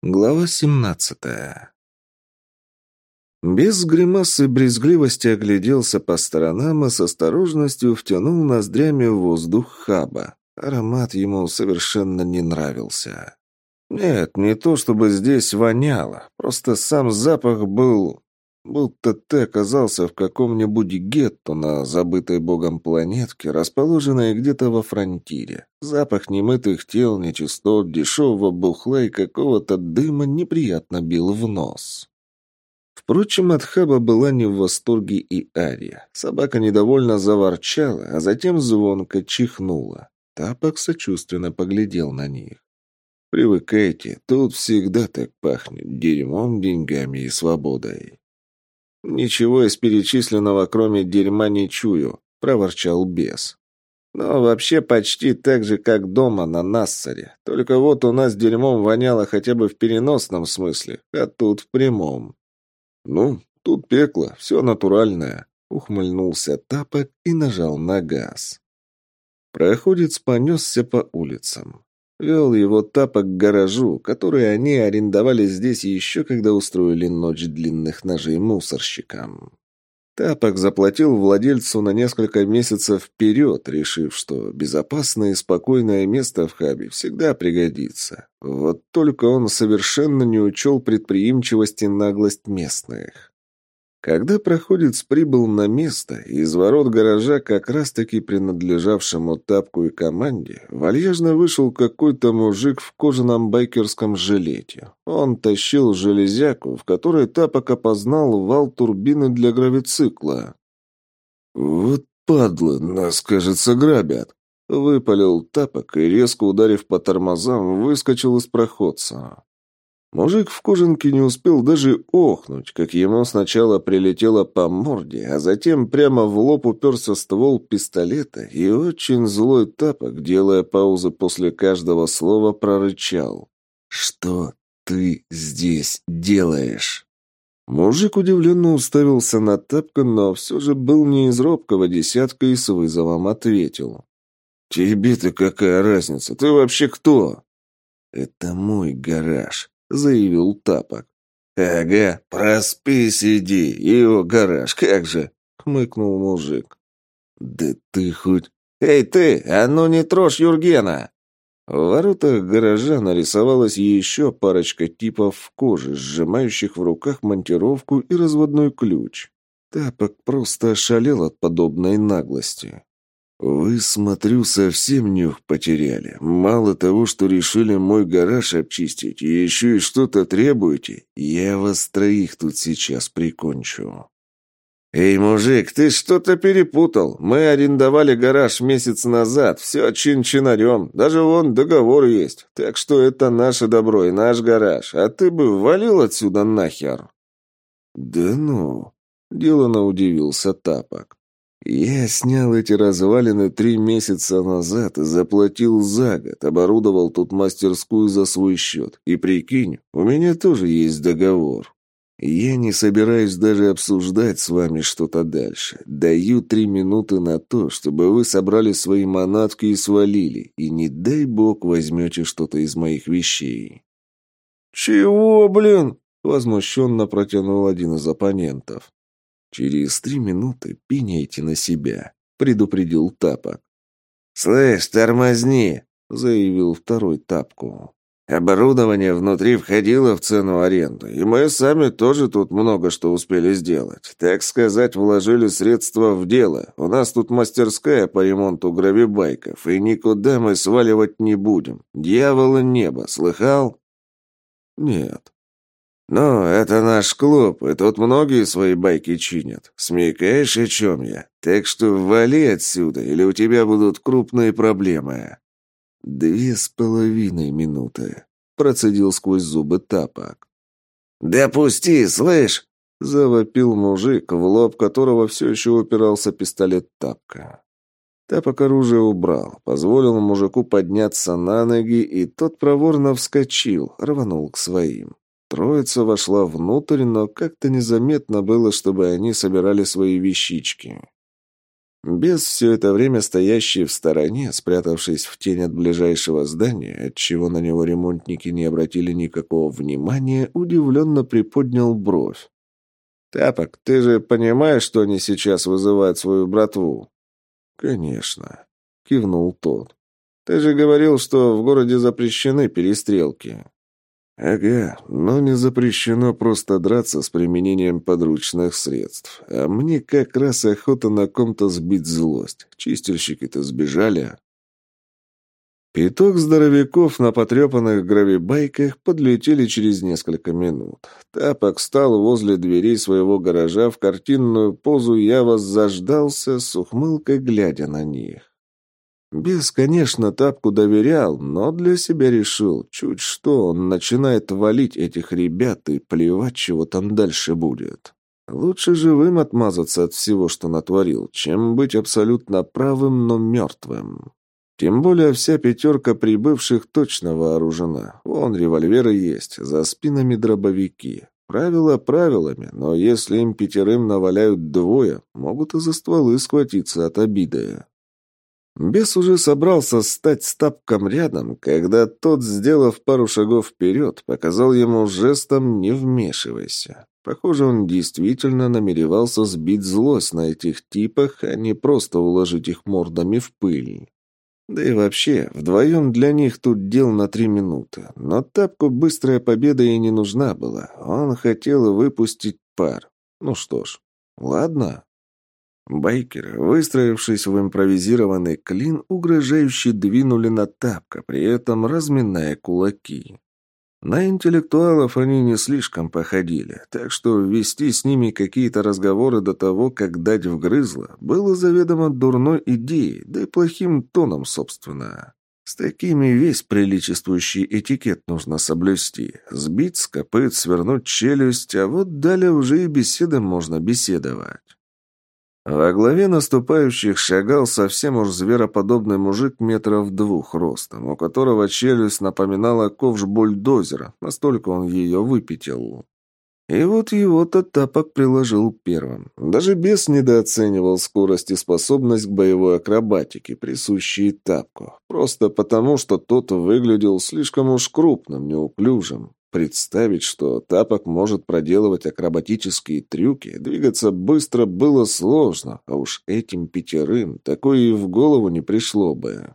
Глава семнадцатая. Без гримасы брезгливости огляделся по сторонам и с осторожностью втянул ноздрями в воздух хаба. Аромат ему совершенно не нравился. Нет, не то чтобы здесь воняло, просто сам запах был Будто ты оказался в каком-нибудь гетто на забытой богом планетке, расположенной где-то во фронтире. Запах немытых тел, нечистот, дешевого бухла и какого-то дыма неприятно бил в нос. Впрочем, от хаба была не в восторге и Ария. Собака недовольно заворчала, а затем звонко чихнула. Тапок сочувственно поглядел на них. «Привыкайте, тут всегда так пахнет дерьмом, деньгами и свободой». «Ничего из перечисленного, кроме дерьма, не чую», — проворчал бес. «Но вообще почти так же, как дома на Нассаре. Только вот у нас дерьмом воняло хотя бы в переносном смысле, а тут в прямом». «Ну, тут пекло, все натуральное», — ухмыльнулся Тапок и нажал на газ. Проходец понесся по улицам. Вел его тапок к гаражу, который они арендовали здесь еще когда устроили ночь длинных ножей мусорщикам. Тапок заплатил владельцу на несколько месяцев вперед, решив, что безопасное и спокойное место в хабе всегда пригодится. Вот только он совершенно не учел предприимчивость и наглость местных. Когда проходец прибыл на место, из ворот гаража, как раз-таки принадлежавшему тапку и команде, вальяжно вышел какой-то мужик в кожаном байкерском жилете. Он тащил железяку, в которой тапок опознал вал турбины для гравицикла. «Вот падлы, нас, кажется, грабят», — выпалил тапок и, резко ударив по тормозам, выскочил из проходца. Мужик в кожанке не успел даже охнуть, как ему сначала прилетело по морде, а затем прямо в лоб уперся ствол пистолета, и очень злой тапок, делая паузы после каждого слова, прорычал. «Что ты здесь делаешь?» Мужик удивленно уставился на тапка, но все же был не из робкого десятка и с вызовом ответил. «Тебе-то какая разница? Ты вообще кто?» «Это мой гараж. — заявил Тапок. «Ага, проспи, сиди, его гараж, как же!» — хмыкнул мужик. «Да ты хоть...» «Эй ты, а ну не трожь Юргена!» В воротах гаража нарисовалась еще парочка типов в коже, сжимающих в руках монтировку и разводной ключ. Тапок просто ошалел от подобной наглости. «Вы, смотрю, совсем нюх потеряли. Мало того, что решили мой гараж обчистить, еще и что-то требуете. Я вас троих тут сейчас прикончу». «Эй, мужик, ты что-то перепутал. Мы арендовали гараж месяц назад. Все чин-чинарем. Даже вон договор есть. Так что это наше добро и наш гараж. А ты бы валил отсюда нахер». «Да ну...» — делано удивился Тапок. Я снял эти развалины три месяца назад и заплатил за год, оборудовал тут мастерскую за свой счет. И прикинь, у меня тоже есть договор. Я не собираюсь даже обсуждать с вами что-то дальше. Даю три минуты на то, чтобы вы собрали свои манатки и свалили, и не дай бог возьмете что-то из моих вещей». «Чего, блин?» — возмущенно протянул один из оппонентов. «Через три минуты пеняйте на себя», — предупредил Тапок. «Слышь, тормозни», — заявил второй Тапку. «Оборудование внутри входило в цену аренды, и мы сами тоже тут много что успели сделать. Так сказать, вложили средства в дело. У нас тут мастерская по ремонту гравибайков, и никуда мы сваливать не будем. Дьявола небо, слыхал?» «Нет», «Ну, это наш клуб, и тут многие свои байки чинят. Смекаешь, о чем я? Так что вали отсюда, или у тебя будут крупные проблемы». «Две с половиной минуты», — процедил сквозь зубы тапок. «Да пусти, слышь!» — завопил мужик, в лоб которого все еще упирался пистолет тапка. Тапок оружие убрал, позволил мужику подняться на ноги, и тот проворно вскочил, рванул к своим. Троица вошла внутрь, но как-то незаметно было, чтобы они собирали свои вещички. Без все это время стоящий в стороне, спрятавшись в тень от ближайшего здания, отчего на него ремонтники не обратили никакого внимания, удивленно приподнял бровь. «Тапок, ты же понимаешь, что они сейчас вызывают свою братву?» «Конечно», — кивнул тот. «Ты же говорил, что в городе запрещены перестрелки». «Ага, но не запрещено просто драться с применением подручных средств. А мне как раз охота на ком-то сбить злость. Чистильщики-то сбежали». Пяток здоровяков на потрепанных гравибайках подлетели через несколько минут. Тапок стал возле дверей своего гаража в картинную позу «Я вас заждался» с ухмылкой глядя на них. Бес, конечно, Тапку доверял, но для себя решил, чуть что, он начинает валить этих ребят и плевать, чего там дальше будет. Лучше живым отмазаться от всего, что натворил, чем быть абсолютно правым, но мертвым. Тем более вся пятерка прибывших точно вооружена. Вон револьверы есть, за спинами дробовики. Правила правилами, но если им пятерым наваляют двое, могут и за стволы схватиться от обиды. Бес уже собрался стать стапком рядом, когда тот, сделав пару шагов вперед, показал ему жестом «не вмешивайся». Похоже, он действительно намеревался сбить злость на этих типах, а не просто уложить их мордами в пыль. Да и вообще, вдвоем для них тут дел на три минуты. Но Тапку быстрая победа и не нужна была. Он хотел выпустить пар. Ну что ж, ладно. Байкеры, выстроившись в импровизированный клин, угрожающе двинули на тапка, при этом разминая кулаки. На интеллектуалов они не слишком походили, так что вести с ними какие-то разговоры до того, как дать вгрызло, было заведомо дурной идеей, да и плохим тоном, собственно. С такими весь приличествующий этикет нужно соблюсти. Сбить с копыт, свернуть челюсть, а вот далее уже и беседом можно беседовать. Во главе наступающих шагал совсем уж звероподобный мужик метров двух ростом, у которого челюсть напоминала ковш бульдозера, настолько он ее выпятил. И вот его-то тапок приложил первым. Даже бес недооценивал скорость и способность к боевой акробатике, присущие тапку. Просто потому, что тот выглядел слишком уж крупным, неуклюжим. Представить, что Тапок может проделывать акробатические трюки, двигаться быстро было сложно, а уж этим пятерым такое и в голову не пришло бы.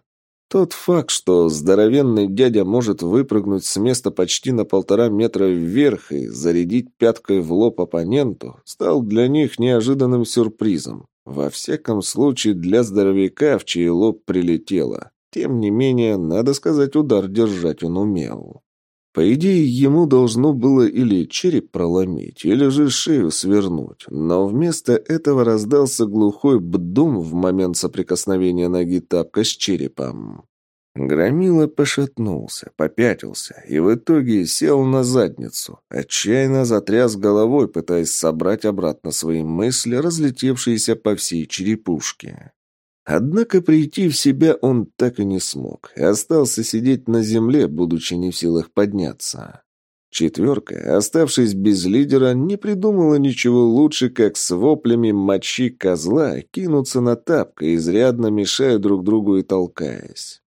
Тот факт, что здоровенный дядя может выпрыгнуть с места почти на полтора метра вверх и зарядить пяткой в лоб оппоненту, стал для них неожиданным сюрпризом. Во всяком случае, для здоровяка, в чей лоб прилетело. Тем не менее, надо сказать, удар держать он умел. По идее, ему должно было или череп проломить, или же шею свернуть, но вместо этого раздался глухой бдум в момент соприкосновения ноги тапка с черепом. Громила пошатнулся, попятился и в итоге сел на задницу, отчаянно затряс головой, пытаясь собрать обратно свои мысли, разлетевшиеся по всей черепушке. Однако прийти в себя он так и не смог, и остался сидеть на земле, будучи не в силах подняться. Четверка, оставшись без лидера, не придумала ничего лучше, как с воплями мочи козла кинуться на тапка, изрядно мешая друг другу и толкаясь.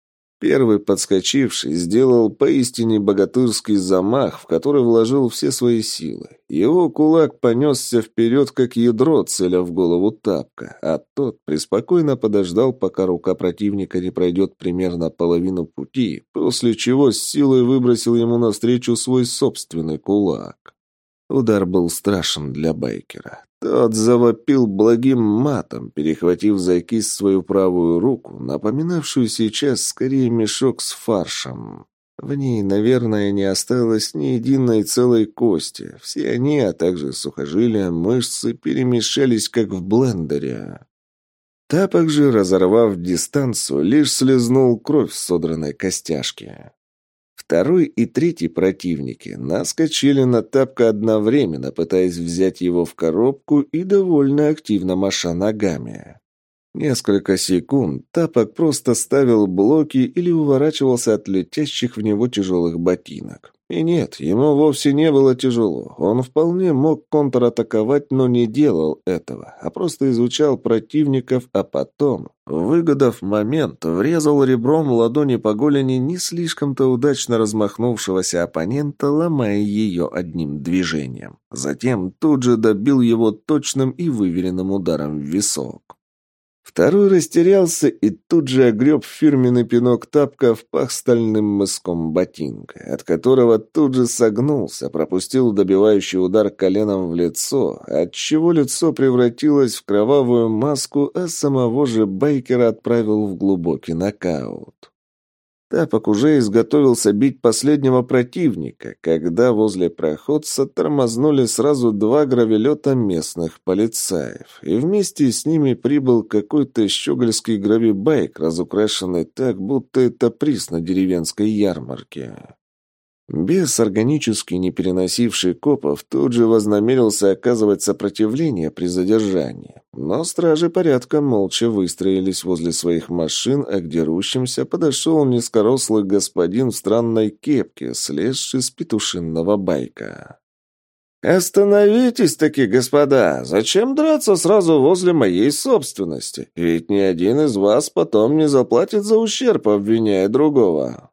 Первый подскочивший сделал поистине богатырский замах, в который вложил все свои силы. Его кулак понесся вперед, как ядро, целя в голову тапка, а тот преспокойно подождал, пока рука противника не пройдет примерно половину пути, после чего с силой выбросил ему навстречу свой собственный кулак. Удар был страшен для байкера. Тот завопил благим матом, перехватив за кисть свою правую руку, напоминавшую сейчас скорее мешок с фаршем. В ней, наверное, не осталось ни единой целой кости. Все они, а также сухожилия, мышцы перемешались, как в блендере. Тапок же, разорвав дистанцию, лишь слезнул кровь с содранной костяшки. Второй и третий противники наскочили на тапка одновременно, пытаясь взять его в коробку и довольно активно маша ногами. Несколько секунд Тапок просто ставил блоки или уворачивался от летящих в него тяжелых ботинок. И нет, ему вовсе не было тяжело. Он вполне мог контратаковать, но не делал этого, а просто изучал противников, а потом, выгодав момент, врезал ребром ладони по голени не слишком-то удачно размахнувшегося оппонента, ломая ее одним движением. Затем тут же добил его точным и выверенным ударом в висок. Второй растерялся и тут же огреб фирменный пинок тапка в пах стальным мыском ботинка, от которого тут же согнулся, пропустил добивающий удар коленом в лицо, отчего лицо превратилось в кровавую маску, а самого же байкера отправил в глубокий нокаут. Тапок уже изготовился бить последнего противника, когда возле проходца тормознули сразу два гравелета местных полицаев, и вместе с ними прибыл какой-то щегольский гравибайк, разукрашенный так, будто это приз на деревенской ярмарке. Бес, органически не переносивший копов, тут же вознамерился оказывать сопротивление при задержании. Но стражи порядка молча выстроились возле своих машин, а к дерущимся подошел низкорослый господин в странной кепке, слезший с петушинного байка. «Остановитесь-таки, господа! Зачем драться сразу возле моей собственности? Ведь ни один из вас потом не заплатит за ущерб, обвиняя другого».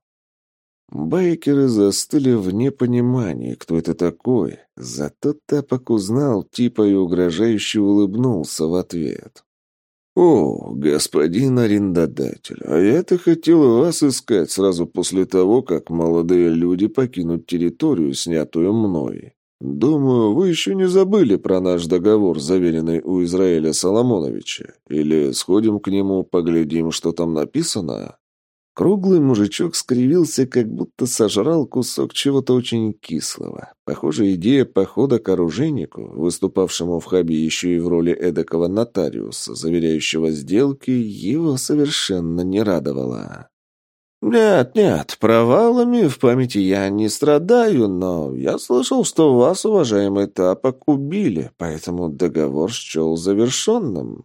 Байкеры застыли в непонимании, кто это такой. Зато Тапок узнал типа и угрожающе улыбнулся в ответ. «О, господин арендодатель, а я-то хотел вас искать сразу после того, как молодые люди покинут территорию, снятую мной. Думаю, вы еще не забыли про наш договор, заверенный у Израиля Соломоновича. Или сходим к нему, поглядим, что там написано?» Круглый мужичок скривился, как будто сожрал кусок чего-то очень кислого. Похоже, идея похода к оружейнику, выступавшему в хабе еще и в роли эдакого нотариуса, заверяющего сделки, его совершенно не радовала. «Нет, нет, провалами в памяти я не страдаю, но я слышал, что вас, уважаемый Тапок, убили, поэтому договор счел завершенным».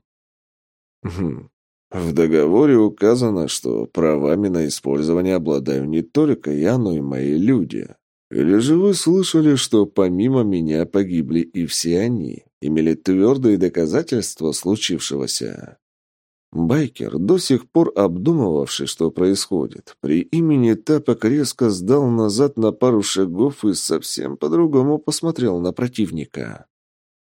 «Хм, в договоре указано, что правами на использование обладаю не только я, но и мои люди. Или же вы слышали, что помимо меня погибли и все они, имели твердые доказательства случившегося? Байкер, до сих пор обдумывавший, что происходит, при имени Тапок резко сдал назад на пару шагов и совсем по-другому посмотрел на противника.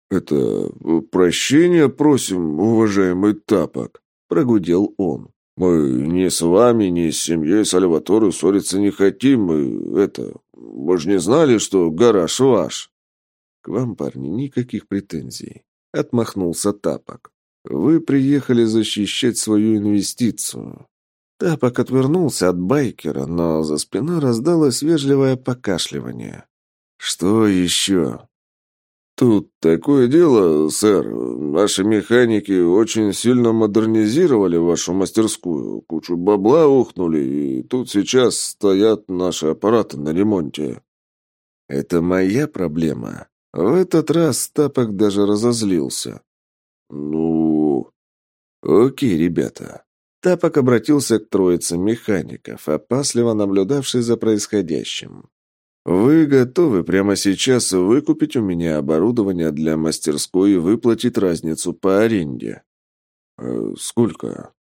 «Это... прощения просим, уважаемый Тапок», прогудел он. «Мы ни с вами, ни с семьей Сальваторы ссориться не хотим. Мы, это... Мы же не знали, что гараж ваш». «К вам, парни, никаких претензий», — отмахнулся Тапок. «Вы приехали защищать свою инвестицию». Тапок отвернулся от байкера, но за спиной раздалось вежливое покашливание. «Что еще?» «Тут такое дело, сэр. Наши механики очень сильно модернизировали вашу мастерскую. Кучу бабла ухнули, и тут сейчас стоят наши аппараты на ремонте». «Это моя проблема». В этот раз Тапок даже разозлился. «Ну...» «Окей, ребята». Тапок обратился к троице механиков, опасливо наблюдавший за происходящим. «Вы готовы прямо сейчас выкупить у меня оборудование для мастерской и выплатить разницу по аренде?» э, «Сколько?»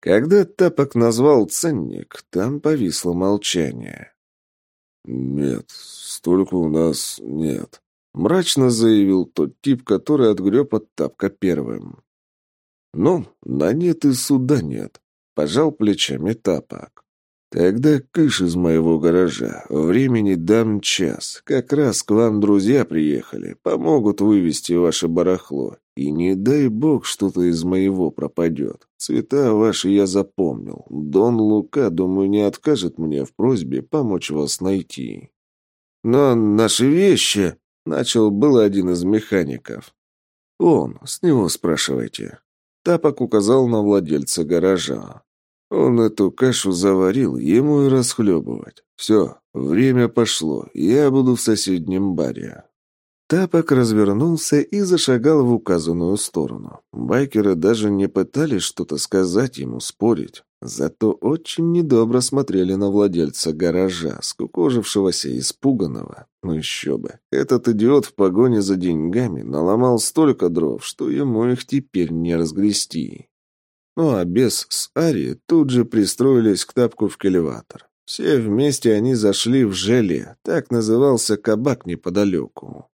Когда Тапок назвал ценник, там повисло молчание. «Нет, столько у нас нет», — мрачно заявил тот тип, который отгреб от Тапка первым. «Ну, на нет и суда нет», — пожал плечами Тапок. «Тогда кыш из моего гаража. Времени дам час. Как раз к вам друзья приехали. Помогут вывести ваше барахло. И не дай бог что-то из моего пропадет. Цвета ваши я запомнил. Дон Лука, думаю, не откажет мне в просьбе помочь вас найти». «Но наши вещи...» — начал был один из механиков. «Он, с него спрашивайте». Тапок указал на владельца гаража. Он эту кашу заварил, ему и расхлебывать. Все, время пошло, я буду в соседнем баре. Тапок развернулся и зашагал в указанную сторону. Байкеры даже не пытались что-то сказать ему, спорить. Зато очень недобро смотрели на владельца гаража, скукожившегося и испуганного. Ну еще бы. Этот идиот в погоне за деньгами наломал столько дров, что ему их теперь не разгрести. Ну а бес с Ари тут же пристроились к тапку в келеватор. Все вместе они зашли в желе, так назывался кабак неподалеку.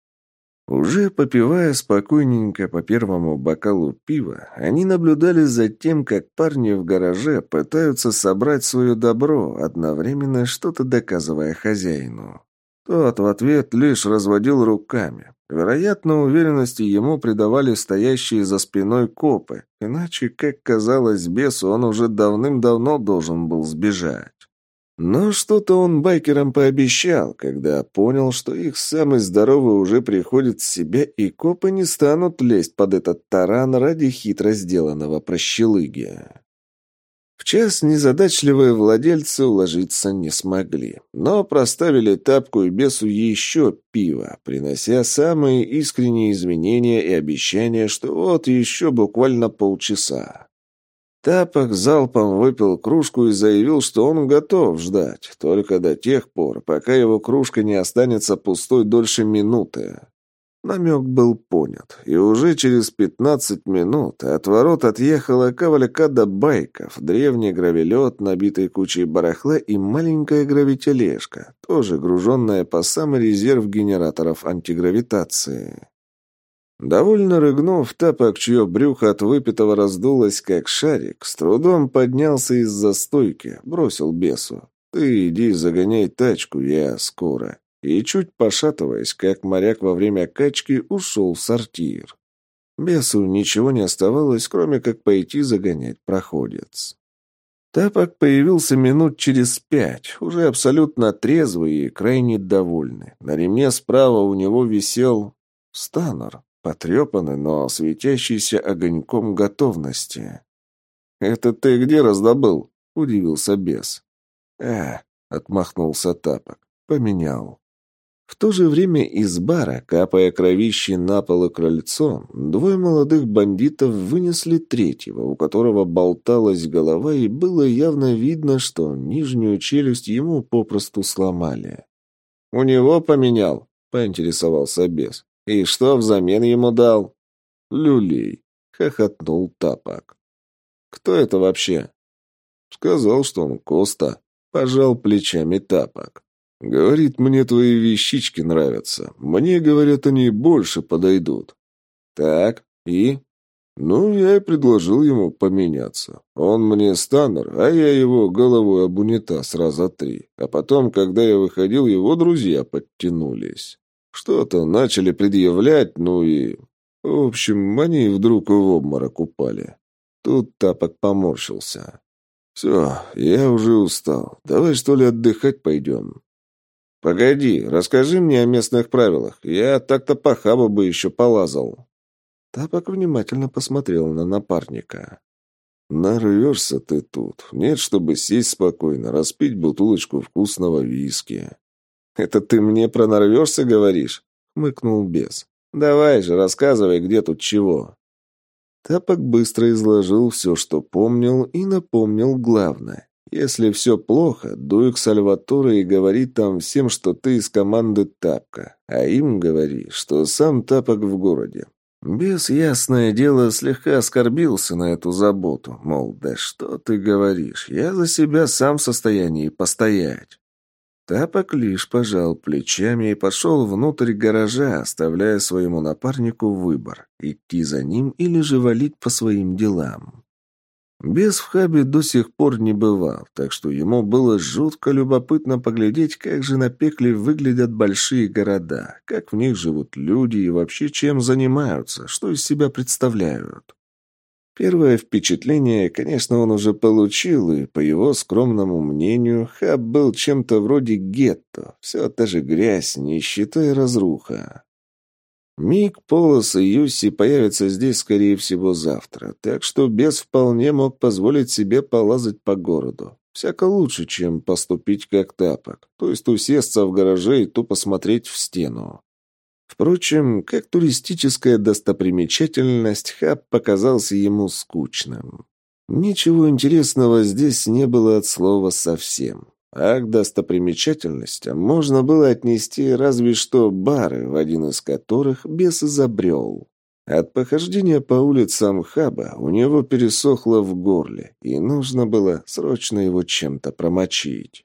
Уже попивая спокойненько по первому бокалу пива, они наблюдали за тем, как парни в гараже пытаются собрать свое добро, одновременно что-то доказывая хозяину. Тот в ответ лишь разводил руками. Вероятно, уверенности ему придавали стоящие за спиной копы, иначе, как казалось бесу, он уже давным-давно должен был сбежать. Но что-то он байкерам пообещал, когда понял, что их самый здоровый уже приходит в себя, и копы не станут лезть под этот таран ради хитро сделанного прощелыги. В час незадачливые владельцы уложиться не смогли, но проставили тапку и бесу еще пиво, принося самые искренние изменения и обещания, что вот еще буквально полчаса. Тапок залпом выпил кружку и заявил, что он готов ждать, только до тех пор, пока его кружка не останется пустой дольше минуты. Намек был понят, и уже через пятнадцать минут от ворот отъехала кавалькада байков, древний гравелет, набитый кучей барахла и маленькая гравитележка, тоже груженная по самый резерв генераторов антигравитации. Довольно рыгнув, тапок, чье брюхо от выпитого раздулось, как шарик, с трудом поднялся из-за стойки, бросил бесу. «Ты иди загоняй тачку, я скоро». И чуть пошатываясь, как моряк во время качки, ушел в сортир. Бесу ничего не оставалось, кроме как пойти загонять проходец. Тапок появился минут через пять, уже абсолютно трезвый и крайне довольный. На ремне справа у него висел станор. Потрепанный, но светящийся огоньком готовности. «Это ты где раздобыл?» — удивился бес. «А», — отмахнулся Тапок, — «поменял». В то же время из бара, капая кровищей на пол и крыльцо, двое молодых бандитов вынесли третьего, у которого болталась голова, и было явно видно, что нижнюю челюсть ему попросту сломали. «У него поменял?» — поинтересовался бес. «И что взамен ему дал?» «Люлей», — хохотнул Тапок. «Кто это вообще?» «Сказал, что он Коста», — пожал плечами Тапок. «Говорит, мне твои вещички нравятся. Мне, говорят, они больше подойдут». «Так, и?» «Ну, я и предложил ему поменяться. Он мне станер, а я его головой об унитаз раза три. А потом, когда я выходил, его друзья подтянулись». Что-то начали предъявлять, ну и... В общем, они вдруг в обморок упали. Тут Тапок поморщился. «Все, я уже устал. Давай, что ли, отдыхать пойдем?» «Погоди, расскажи мне о местных правилах. Я так-то по хабу бы еще полазал». Тапок внимательно посмотрел на напарника. «Нарвешься ты тут. Нет, чтобы сесть спокойно, распить бутылочку вкусного виски. «Это ты мне про норвежца говоришь?» — мыкнул бес. «Давай же, рассказывай, где тут чего». Тапок быстро изложил все, что помнил, и напомнил главное. Если все плохо, дуй к Сальваторе и говори там всем, что ты из команды Тапка, а им говори, что сам Тапок в городе. Бес, ясное дело, слегка оскорбился на эту заботу, мол, да что ты говоришь, я за себя сам в состоянии постоять. Тапок лишь пожал плечами и пошел внутрь гаража, оставляя своему напарнику выбор – идти за ним или же валить по своим делам. Без в хабе до сих пор не бывал, так что ему было жутко любопытно поглядеть, как же на пекле выглядят большие города, как в них живут люди и вообще чем занимаются, что из себя представляют. Первое впечатление, конечно, он уже получил, и, по его скромному мнению, хаб был чем-то вроде гетто. Все та же грязь, нищета и разруха. Мик, Полос и Юси появятся здесь, скорее всего, завтра, так что бес вполне мог позволить себе полазать по городу. Всяко лучше, чем поступить как тапок, то есть усесться в гараже и тупо смотреть в стену. Впрочем, как туристическая достопримечательность, хаб показался ему скучным. Ничего интересного здесь не было от слова совсем. А к достопримечательностям можно было отнести разве что бары, в один из которых бес изобрел. От похождения по улицам Хаба у него пересохло в горле, и нужно было срочно его чем-то промочить.